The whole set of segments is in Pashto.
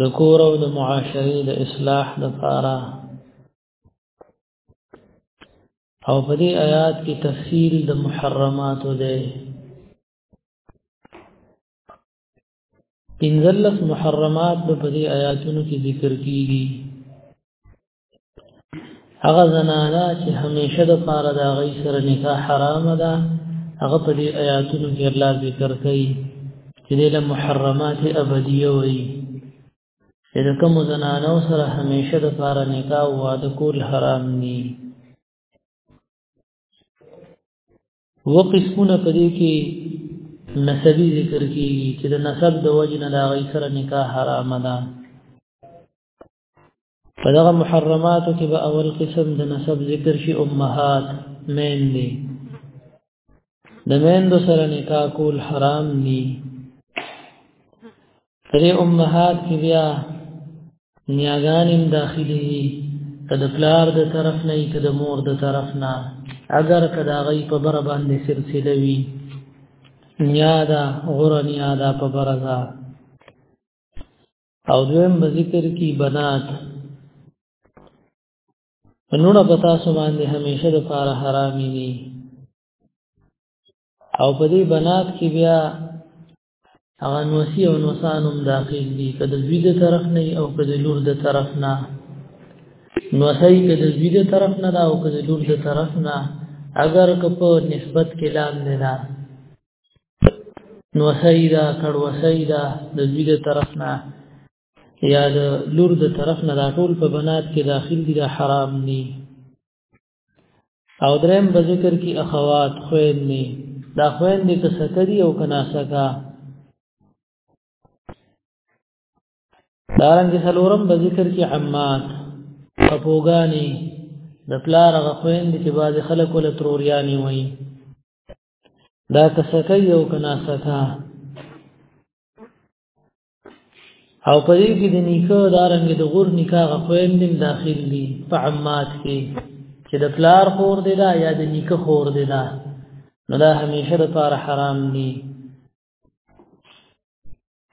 د کور او د معاشري د اصلاح لپاره او په دې آیات کې تفصیل د محرماتو دی پنځلس محرمات په دې آیاتونو کې ذکر کیږي هغه زنانا چې همیشه د پاره د غي سره نکاح حرام ده هغه په دې آیاتونو کې الله ذکر کوي چې له محرمات ابدیه وي چې کوم زنانو سره همیشه د پاره نکاح او واده کول حرام دي وقسمونه په دې کې نسبی ذکر کیږي چې د نسب د وجنه د غي سره نکاح حرام ده په دغه محرماتو کې به اول قسم د نسب ذکر شي امهات مین دي د مین دو سره نکاح کول حرام دي ترې امهات کې بیا نیاګانم داخلي دي کده پلار د طرف نه کده مور د طرف نه اگر کدا غي په بر باندې سلسله وي نیادا غره نیادا په برزا او دویم به ذکر کی بنات نونا پتا سو باندې همیشه د پاره حرامي دي او په دې بنات کې بیا هغه نوسی او نوسانم داخل دي کله زوی د طرف نه او کله لور د طرف نه نوسی کله زوی د طرف نه او کله لور د طرف نه اگر که په نسبت کې لاندې نه نو سیدا کړه وسیدا د زوی د طرف نه یا د لور د طرف نه دا ټول په بنات کې داخل دي دا حرام دي او درم په ذکر کې اخوات خوین نه دا خوین دې که سکري او کنا سکا دارنګ سلورم په ذکر کې عمات اپوګانی د پلار غخوین دې چې باز خلک ول تروریانی وایي دا کسکه یو کنا سکا او په دې کې د نیکو دارنګ د غور نکاح خويندم داخل دي په عمات کې چې د پلار خور دی دا یا د نیکه خور دی دا نو دا همیشه د پاره حرام دي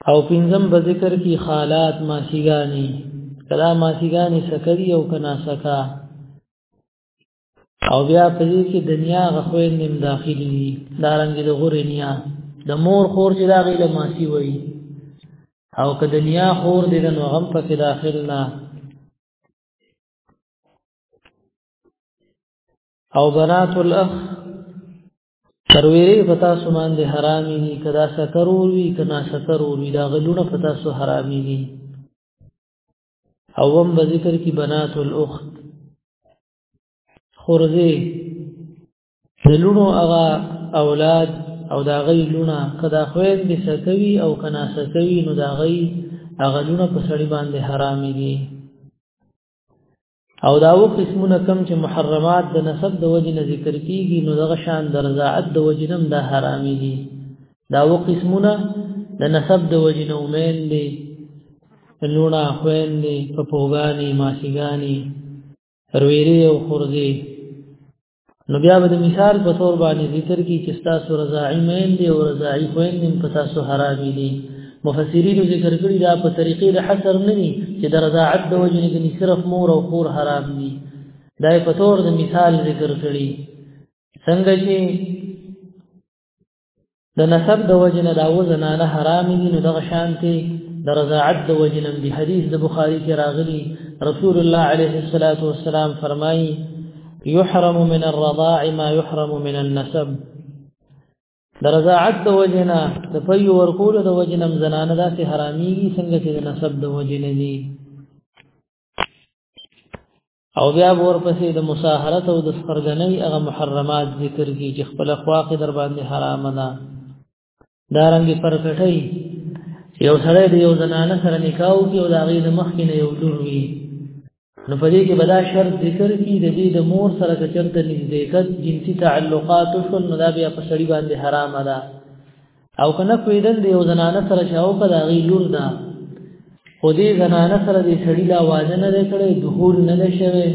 او پنځم به ذکر کی خالات ماسیګانی کلا ماسیګانی سکری او کنا سکا او بیا په دې کې دنیا غخوې نیم داخلي دي دا رنګ د غورې نیا د مور خور چې دا غیله ماسی وایي او که دنیا خور دې نو غم پکې داخل نه او بنات الاخ ترویری پتا سمان دې حرامي دي کدا سکرور وی کنا سکرور وی دا غلونه پتا سو حرامي دي اوم به ذکر کی بنات الاخت خورزه د لونو هغه اولاد او دا غي لونه کدا خوین به سکوي او کنا سکوي نو دا غي هغه لونه په سړی باندې حرام دي او دا و قسمونه کم چې محرمات د نسب د وجې نه ذکر کیږي نو دغه شان د رضاعت د وجې نم دا حرامي دي دا و قسمونه د نسب د وجې نه اومین دي لونا خوین دي پپوګانی ماسیګانی رویری او خورزی نو بیا به د مثال په تور باندې ذکر کی چې تاسو رضاعی مین دی او رضاعی خوین دی په تاسو حرام دي مفسرین ذکر کړی دا په طریقې د حصر نه دي چې د رضاعت د وجې نه صرف مور او خور حرام دي دا په تور د مثال ذکر کړی څنګه چې د نسب د وجنه دا وزنه نه حرام دي نو دغه شانتي د رضاعت د وجنه دی حدیث د بخاری کې راغلی رسول الله عليه الصلاه والسلام فرمایي يحرم من الرضاع ما يحرم من النسب د رضاعت د وجنه د پي ورکول د وجنه زنانه داسې حرامي څنګه چې د نسب د وجنه دي او بیا ورپسې د مصاهرت او د سخرګنۍ هغه محرمات ذکر کی چې خپل خواخ در باندې حرام ده دارنګي پرکټي یو سره دی یو زنانه سره نکاح کی او دا غي د مخ کې نه یو دور وی نو په دې کې بدا شرط ذکر کی د دې د مور سره د چرته نږدېکت جنسي تعلقات شو نو دا بیا په سړي باندې حرام ده او کنه کویدل دی او زنانه سره شاو کړه غي لور دا خو دې زنانه سره دې سړی لا واده نه کړي دهور نه شوي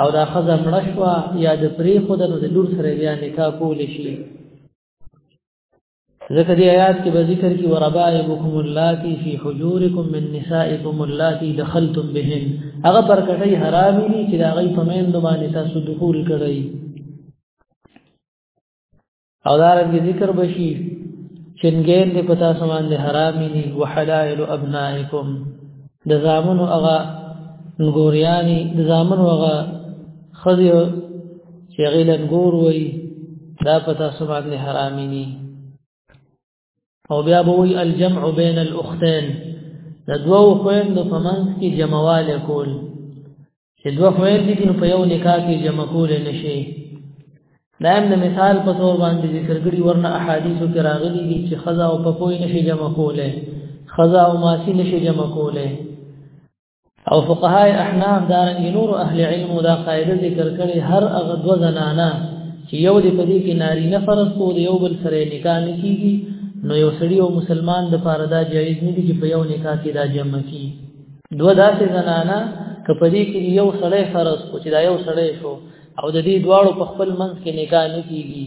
او دا خزه مړشوا یا د پری خود نو د لور سره بیا نکاح کول شي ذکر دی آیات کې به ذکر کې وربائبکم اللاتی فی حجورکم من نسائکم اللاتی دخلتم بهن هغه پر کټي حرام دي چې دا غي پمن دوه نساء دخول کړي او دا رنګ ذکر بشي چنګین دې پتا سمان دې حرامي دي وحلائل ابنائکم د زامن او اغا نګوریانی د زامن او اغا خذ چې غیلن ګور وای دا پتا سبحان الله حرامینی او بیا به وی الجمع بین الاختین د دوو خويندو په منځ کې جمعواله کول چې دوه خويندې دي په یو نکاح کې جمع کول نشي دا هم د مثال په تور باندې ذکر کړي ورنه احادیثو کې راغلي دي چې خزا او پپوي نشي جمع کوله خزا او ماسی نشي جمع کوله او فقهای احناف دارنګ نور اهل علم دا قاعده ذکر کړي هر هغه دو زنانا چې یو دې په دې کې ناری نه فرض کو دی یو بل سره نکاح نه کیږي نو یو سړی او مسلمان د پاره دا جایز نه دي چې په یو نکاح کې دا جمع کی دو داسې زنانا کپدې کې یو سړی فرض کو چې دا یو سړی شو او د دې دواړو په خپل منځ کې نکاح نه کیږي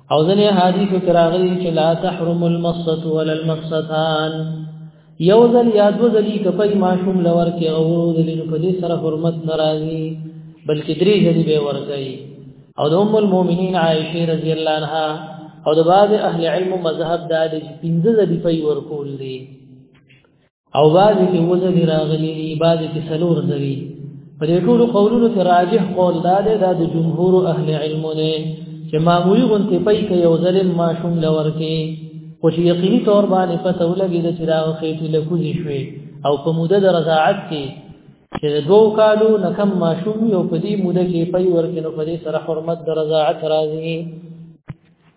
او ځنه حدیث کراغلی چې لا تحرم المصه ولا المصتان یو ځل یا دو ځلی کپی ماشوم لور کې او ځلی نو په دې سره حرمت ناراضي بلکې درې ځلی به ورځي او د ام المؤمنین عائشه رضی الله عنها او د بعض اهل علم مذهب دا د پنځه ځلی په ورکول دي او بعضی کې وزن راغلی دی بعضی کې سلور زوی په دې ټول قولونو کې راجح قول دا دی دا د جمهور اهل علم نه چې معمولی غونته پي کې یو ځل ماشوم لور کې خو چې یقیني تور باندې پته ولګي د چراغ خېټې له کوزي شوي او په موده د رضاعت کې چې دوه کالو نه کم ماشوم یو په دې موده کې پي ورکې نو په دې سره حرمت د رضاعت راځي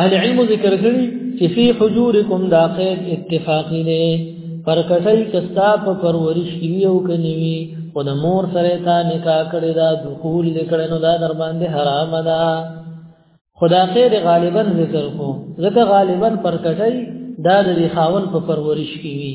اهل علم ذکر کړي چې فی حجورکم دا قید اتفاقی دی پر کټل کستا په پرورش کې یو کنيوي او د مور سره تا نکاح کړی دا دخول لیکړې نو دا در باندې حرام ده خدا خیر غالبا ذکر کو ځکه غالبا پر کټل دا د خاون په پرورش کې وي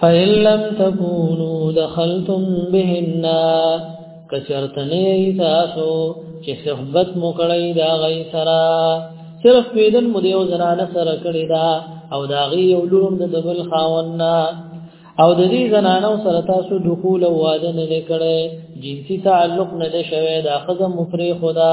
فإن لم تكونوا دخلتم بهن کچرتنی تاسو چې صحبت مو کړی دا غي سره صرف پیدن مو دیو زنانه سره کړی دا او دا غي یو لورم د دبل خاوننا او د دې زنانو سره تاسو دخول او واده نه کړی جنسي تعلق نه شوه دا خزم مفری خدا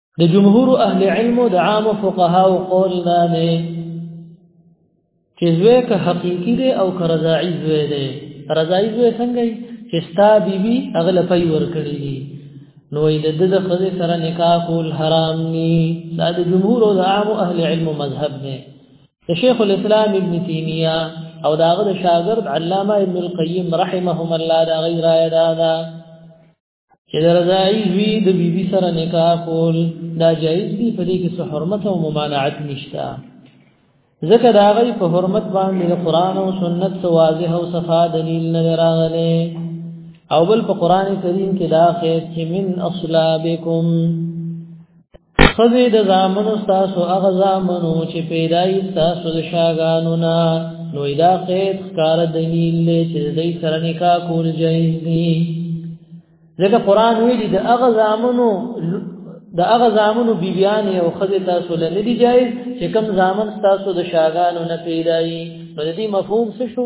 د جمهور اهل علم د عام فقها او قول نه نه چې زوی که حقيقي دی او که رضاعي زوی دی رضاعي زوی څنګه وي چې ستا بیبي هغه لپاره ورکړي دي نو یې د د خزه سره نکاح کول حرام ني دا د جمهور او د عام اهل علم مذهب نه د شیخ الاسلام ابن تیمیه او داغه د شاګرد علامه ابن القیم رحمهم الله دا غیر آیه دا, دا چې درځای وی د بیبي سره نکاح کول دا جایز دی په دې کې څه حرمت او ممانعت نشته ځکه دا غي په حرمت باندې د قران او سنت سو واضح او صفا دلیل نه راغلی او بل په قران کریم کې دا خیر چې من اصلابکم خزی د زامنو تاسو هغه زامنو چې پیدای تاسو د شاګانو نه نو دا قید کار دلیل له چې د سره نکاح کول جایز دی ځکه قران ویلي د هغه زامنو د هغه زامنو بیبیان او خزی تاسو له ندی جایز چې کم زامن تاسو د شاګانو نه پیدای په دې مفهوم څه شو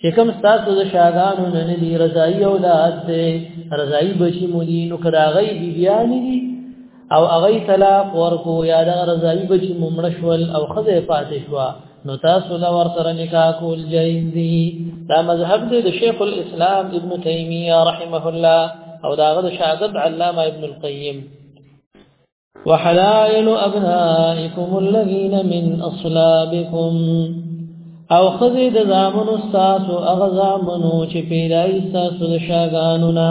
چې کوم تاسو د شاګانو نه نه دي رضای اولاد دی رضای بچی مو دي نو کراغی بیبیانی دي او هغه طلاق ورکو یا د رضاوی بچ ممړ شول او خزه پاتې شو نو تاسو لا ور سره نکاح کول جایز دي دا مذهب دی د شیخ الاسلام ابن تیمیه رحمه الله او داغه د شاګرد علامه ابن القیم وحلائل ابنائکم الذين من اصلابکم او خزی د زامن استاسو اغه زامنو چې پیدای استاسو د شاګانو نه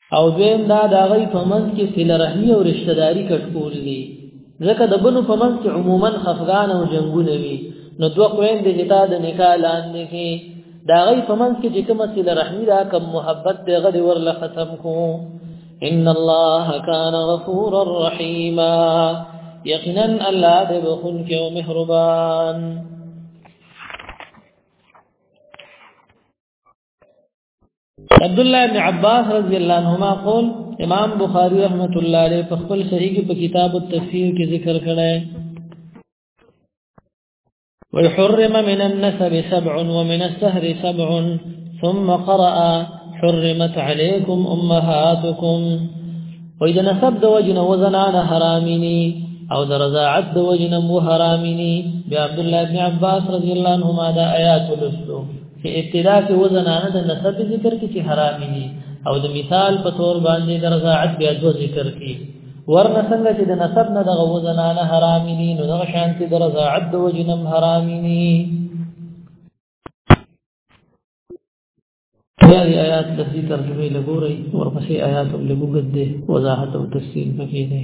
او دویم دا د هغوی په منځ کې صله رحمي او رشته داري کټ کول دي ځکه د بنو په منځ کې عموما خفګان او جنګونه وي نو دوه خویندې چې تا د نکاح لاندې کې د هغوی په منځ کې چې کومه صله رحمي ده کوم محبت دی هغه دې ورله ختم کړو ان الله کان غفورا رحیما یقینا الله دې بخونکی او مهربان عبد الله بن عباس رضی الله عنهما قول امام بخاری رحمت الله علیه په خپل صحیح کې په کتاب التفسیر کې ذکر کړی ويحرم من النسب سبع ومن السهر سبع ثم قرأ حرمت عليكم امهاتكم واذا نسب د وجنه وزنان حرامني او د رضاعت د وجنه مو حرامني بیا عبد الله بن عباس رضی الله عنهما دا آیات ولستو چې ابتدا کې و زنانه د نسب ذکر کې چې حرام دي او د مثال په تور باندې د رضاعت بیا د ذکر کې ورنه څنګه چې د نسب نه دغه و زنانه حرام دي نو دغه شان چې د رضاعت د وجنم حرام دي بیا دی آیات لفظی ترجمه لګورئ ورپسې آیات هم لګوګد دي وضاحت او تفصیل پکې دي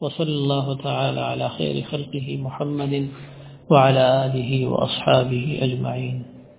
وصلى الله تعالى على خير خلقه محمد وعلى آله وأصحابه أجمعين